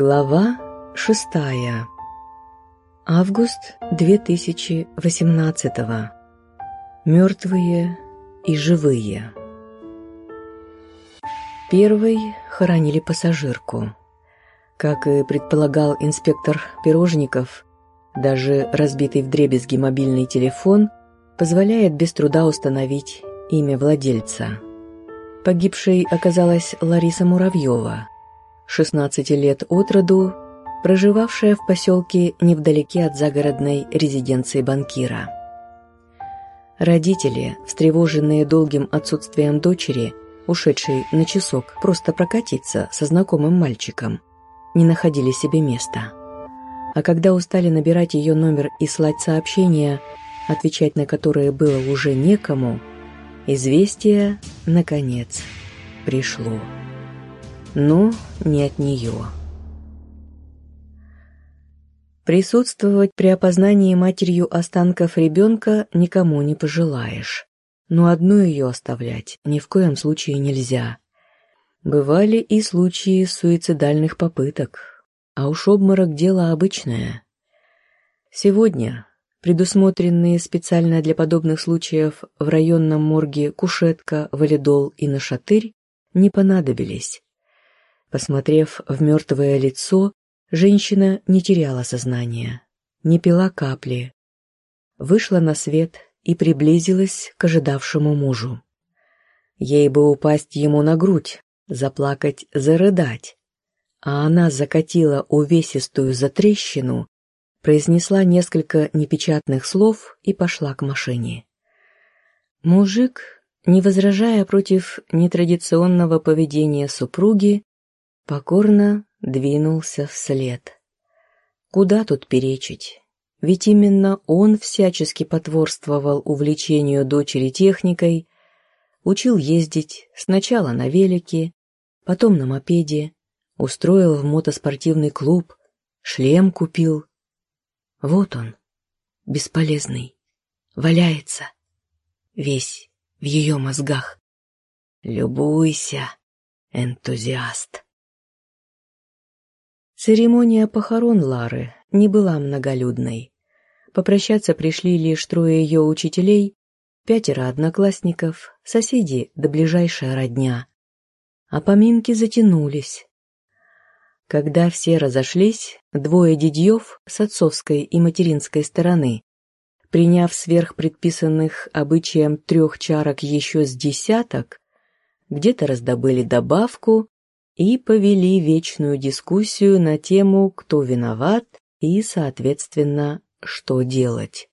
Глава шестая. Август 2018. Мертвые и живые. Первой хоронили пассажирку. Как и предполагал инспектор Пирожников, даже разбитый вдребезги мобильный телефон позволяет без труда установить имя владельца. Погибшей оказалась Лариса Муравьева – 16 лет от роду, проживавшая в поселке невдалеке от загородной резиденции банкира. Родители, встревоженные долгим отсутствием дочери, ушедшей на часок просто прокатиться со знакомым мальчиком, не находили себе места. А когда устали набирать ее номер и слать сообщения, отвечать на которые было уже некому, известие, наконец, пришло но не от нее. Присутствовать при опознании матерью останков ребенка никому не пожелаешь, но одну ее оставлять ни в коем случае нельзя. Бывали и случаи суицидальных попыток, а уж обморок – дело обычное. Сегодня предусмотренные специально для подобных случаев в районном морге кушетка, валидол и нашатырь не понадобились. Посмотрев в мертвое лицо, женщина не теряла сознания, не пила капли. Вышла на свет и приблизилась к ожидавшему мужу. Ей бы упасть ему на грудь, заплакать, зарыдать. А она закатила увесистую затрещину, произнесла несколько непечатных слов и пошла к машине. Мужик, не возражая против нетрадиционного поведения супруги, покорно двинулся вслед. Куда тут перечить? Ведь именно он всячески потворствовал увлечению дочери техникой, учил ездить сначала на велике, потом на мопеде, устроил в мотоспортивный клуб, шлем купил. Вот он, бесполезный, валяется, весь в ее мозгах. Любуйся, энтузиаст. Церемония похорон Лары не была многолюдной. Попрощаться пришли лишь трое ее учителей, пятеро одноклассников, соседи да ближайшая родня. А поминки затянулись. Когда все разошлись, двое дядьев с отцовской и материнской стороны, приняв сверх предписанных обычаем трех чарок еще с десяток, где-то раздобыли добавку, и повели вечную дискуссию на тему «Кто виноват?» и, соответственно, «Что делать?».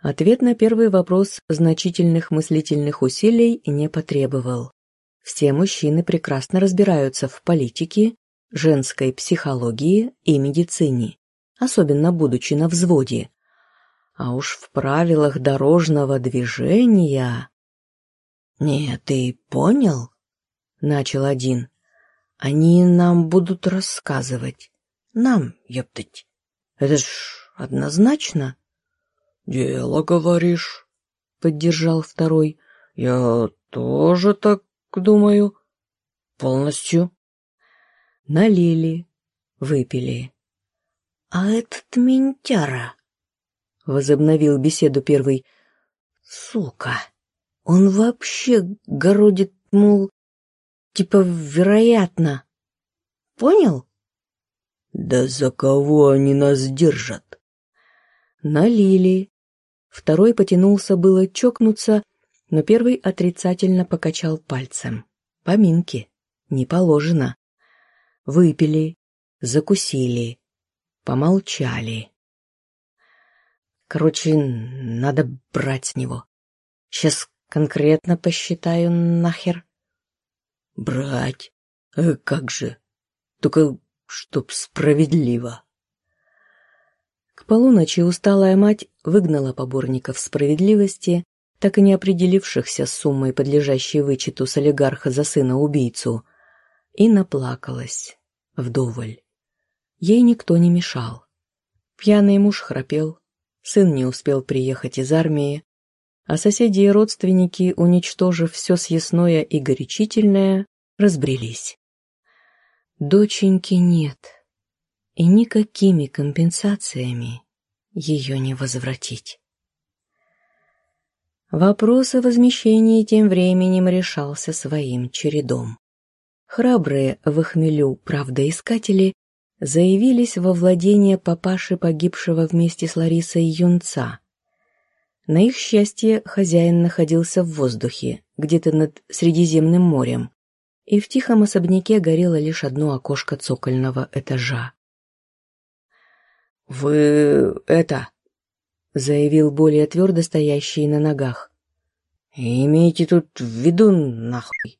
Ответ на первый вопрос значительных мыслительных усилий не потребовал. Все мужчины прекрасно разбираются в политике, женской психологии и медицине, особенно будучи на взводе. А уж в правилах дорожного движения... «Не, ты понял?» — начал один. Они нам будут рассказывать. Нам, ептать. Это ж однозначно. Дело, говоришь, поддержал второй. Я тоже так думаю. Полностью. Налили, выпили. А этот ментяра, возобновил беседу первый. Сука, он вообще городит, мол, Типа, вероятно. Понял? Да за кого они нас держат? Налили. Второй потянулся было чокнуться, но первый отрицательно покачал пальцем. Поминки. Не положено. Выпили, закусили, помолчали. Короче, надо брать с него. Сейчас конкретно посчитаю нахер. Брать? Э, как же? Только чтоб справедливо. К полуночи усталая мать выгнала поборников справедливости, так и не определившихся с суммой, подлежащей вычету с олигарха за сына-убийцу, и наплакалась вдоволь. Ей никто не мешал. Пьяный муж храпел, сын не успел приехать из армии, а соседи и родственники, уничтожив все съестное и горячительное, разбрелись. Доченьки нет, и никакими компенсациями ее не возвратить. Вопрос о возмещении тем временем решался своим чередом. Храбрые в хмелю правдоискатели заявились во владение папаши погибшего вместе с Ларисой юнца. На их счастье хозяин находился в воздухе, где-то над Средиземным морем, и в тихом особняке горело лишь одно окошко цокольного этажа. «Вы это...» — заявил более твердо стоящий на ногах. «Имейте тут в виду, нахуй.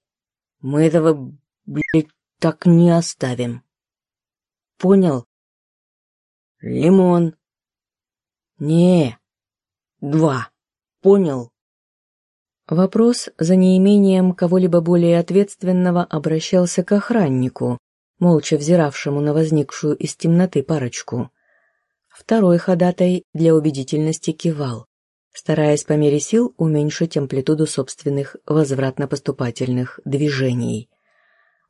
Мы этого, блядь, так не оставим. Понял? Лимон. Не, два. Понял?» Вопрос за неимением кого-либо более ответственного обращался к охраннику, молча взиравшему на возникшую из темноты парочку. Второй ходатай для убедительности кивал, стараясь по мере сил уменьшить амплитуду собственных возвратно-поступательных движений.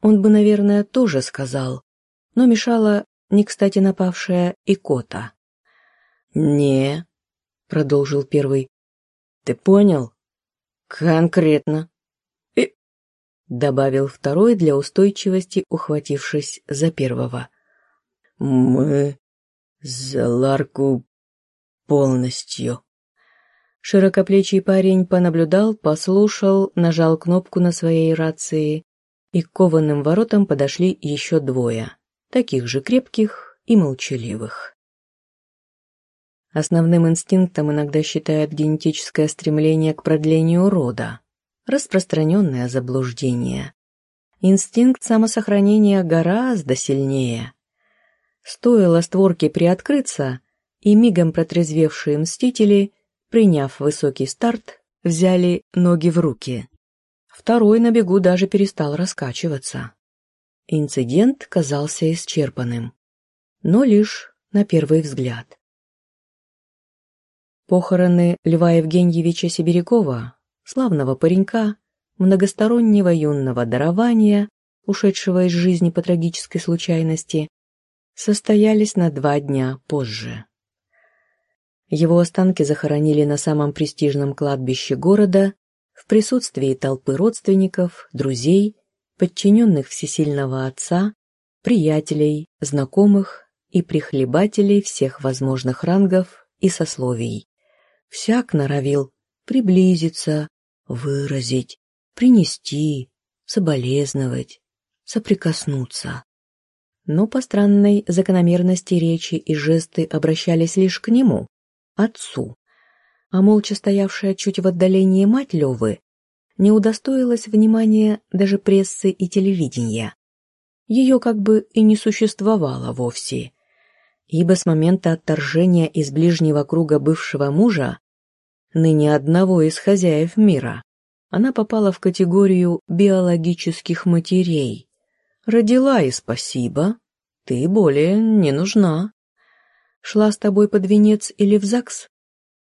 Он бы, наверное, тоже сказал, но мешала не кстати напавшая икота. «Не», — продолжил первый, — «ты понял?» «Конкретно». «И...» — добавил второй для устойчивости, ухватившись за первого. «Мы за Ларку полностью». Широкоплечий парень понаблюдал, послушал, нажал кнопку на своей рации, и к кованым воротам подошли еще двое, таких же крепких и молчаливых. Основным инстинктом иногда считают генетическое стремление к продлению рода, распространенное заблуждение. Инстинкт самосохранения гораздо сильнее. Стоило створке приоткрыться, и мигом протрезвевшие мстители, приняв высокий старт, взяли ноги в руки. Второй на бегу даже перестал раскачиваться. Инцидент казался исчерпанным, но лишь на первый взгляд. Похороны Льва Евгеньевича Сибирякова, славного паренька, многостороннего юного дарования, ушедшего из жизни по трагической случайности, состоялись на два дня позже. Его останки захоронили на самом престижном кладбище города в присутствии толпы родственников, друзей, подчиненных всесильного отца, приятелей, знакомых и прихлебателей всех возможных рангов и сословий всяк норовил приблизиться, выразить, принести, соболезновать, соприкоснуться. Но по странной закономерности речи и жесты обращались лишь к нему, отцу, а молча стоявшая чуть в отдалении мать Левы не удостоилась внимания даже прессы и телевидения. Ее как бы и не существовало вовсе, ибо с момента отторжения из ближнего круга бывшего мужа ныне одного из хозяев мира, она попала в категорию биологических матерей. Родила и спасибо, ты более не нужна. Шла с тобой под венец или в ЗАГС?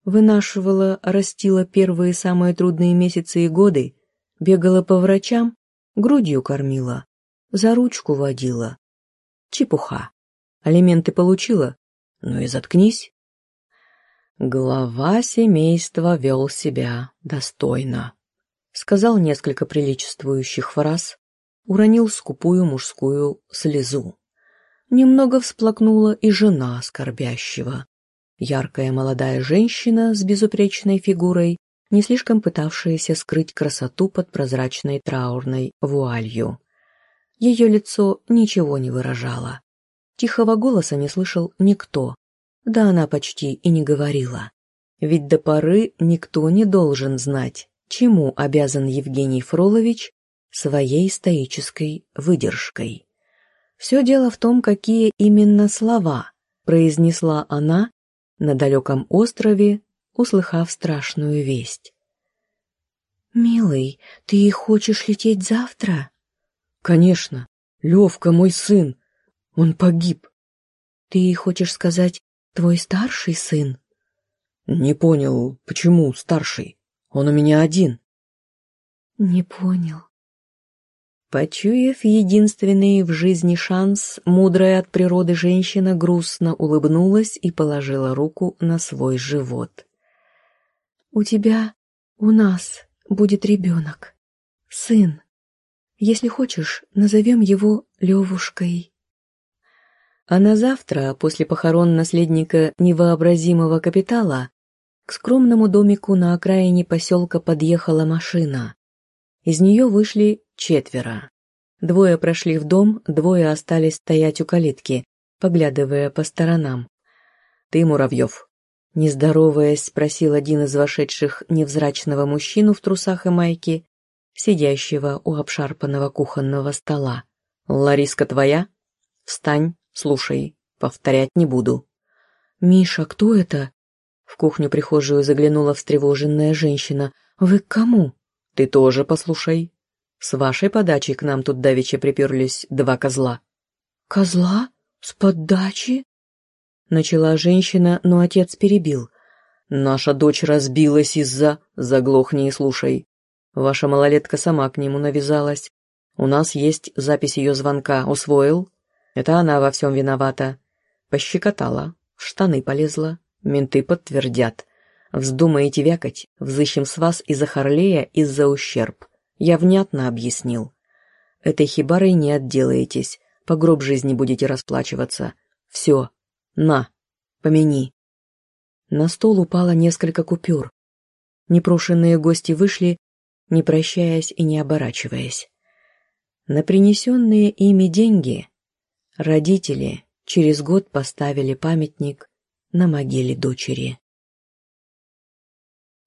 Вынашивала, растила первые самые трудные месяцы и годы, бегала по врачам, грудью кормила, за ручку водила. Чепуха. Алименты получила? Ну и заткнись. Глава семейства вел себя достойно. Сказал несколько приличествующих фраз, уронил скупую мужскую слезу. Немного всплакнула и жена скорбящего. Яркая молодая женщина с безупречной фигурой, не слишком пытавшаяся скрыть красоту под прозрачной траурной вуалью. Ее лицо ничего не выражало. Тихого голоса не слышал никто, да она почти и не говорила. Ведь до поры никто не должен знать, чему обязан Евгений Фролович своей стоической выдержкой. Все дело в том, какие именно слова произнесла она на далеком острове, услыхав страшную весть. «Милый, ты хочешь лететь завтра?» «Конечно. Левка мой сын. Он погиб». «Ты хочешь сказать, Твой старший сын? Не понял, почему старший? Он у меня один. Не понял. Почуяв единственный в жизни шанс, мудрая от природы женщина грустно улыбнулась и положила руку на свой живот. «У тебя, у нас будет ребенок, сын. Если хочешь, назовем его Левушкой». А на завтра, после похорон наследника невообразимого капитала, к скромному домику на окраине поселка подъехала машина. Из нее вышли четверо. Двое прошли в дом, двое остались стоять у калитки, поглядывая по сторонам. «Ты, Муравьев?» Не здороваясь, спросил один из вошедших невзрачного мужчину в трусах и майке, сидящего у обшарпанного кухонного стола. «Лариска твоя? Встань, слушай, повторять не буду». «Миша, кто это?» В кухню-прихожую заглянула встревоженная женщина. «Вы к кому?» Ты тоже послушай. С вашей подачи к нам тут давеча приперлись два козла. Козла? С подачи? Начала женщина, но отец перебил. Наша дочь разбилась из-за... Заглохни и слушай. Ваша малолетка сама к нему навязалась. У нас есть запись ее звонка. Усвоил? Это она во всем виновата. Пощекотала, в штаны полезла. Менты подтвердят. Вздумаете вякать, взыщем с вас из-за Харлея, из-за ущерб. Я внятно объяснил. Этой хибарой не отделаетесь, по гроб жизни будете расплачиваться. Все, на, помяни. На стол упало несколько купюр. Непрошенные гости вышли, не прощаясь и не оборачиваясь. На принесенные ими деньги родители через год поставили памятник на могиле дочери.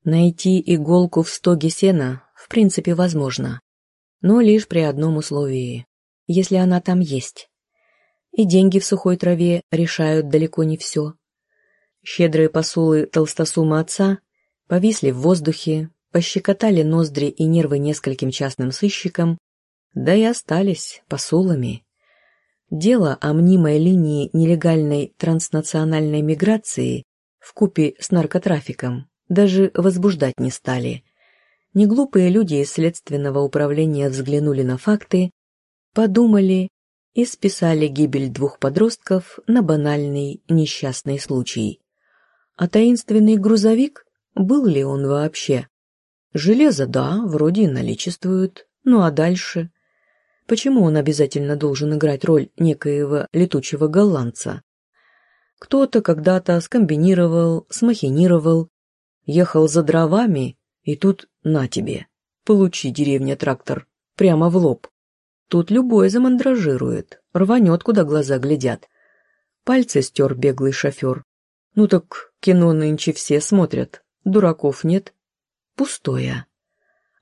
Найти иголку в стоге сена в принципе возможно, но лишь при одном условии, если она там есть. И деньги в сухой траве решают далеко не все. Щедрые посулы толстосума отца повисли в воздухе, пощекотали ноздри и нервы нескольким частным сыщикам, да и остались посулами. Дело о мнимой линии нелегальной транснациональной миграции в купе с наркотрафиком даже возбуждать не стали. Неглупые люди из следственного управления взглянули на факты, подумали и списали гибель двух подростков на банальный несчастный случай. А таинственный грузовик, был ли он вообще? Железо, да, вроде и наличествует, ну а дальше? Почему он обязательно должен играть роль некоего летучего голландца? Кто-то когда-то скомбинировал, смахинировал, Ехал за дровами, и тут на тебе. Получи, деревня, трактор. Прямо в лоб. Тут любой замандражирует, рванет, куда глаза глядят. Пальцы стер беглый шофер. Ну так кино нынче все смотрят, дураков нет. Пустое.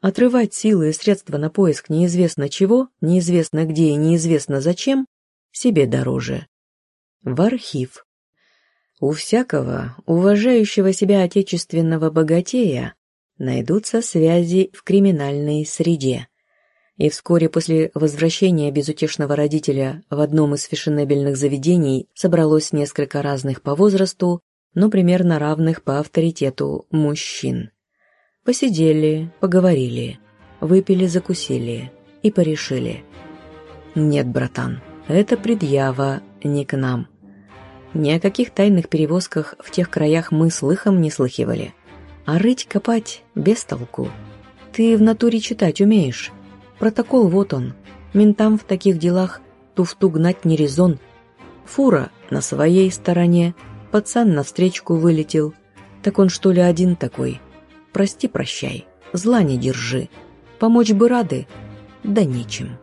Отрывать силы и средства на поиск неизвестно чего, неизвестно где и неизвестно зачем, себе дороже. В архив. У всякого, уважающего себя отечественного богатея, найдутся связи в криминальной среде. И вскоре после возвращения безутешного родителя в одном из фешенебельных заведений собралось несколько разных по возрасту, но примерно равных по авторитету мужчин. Посидели, поговорили, выпили, закусили и порешили. Нет, братан, это предъява не к нам. Ни о каких тайных перевозках в тех краях мы слыхом не слыхивали. А рыть, копать без толку. Ты в натуре читать умеешь. Протокол вот он. Ментам в таких делах туфту гнать не резон. Фура на своей стороне, пацан навстречку вылетел. Так он что ли один такой? Прости, прощай, зла не держи. Помочь бы рады, да нечем.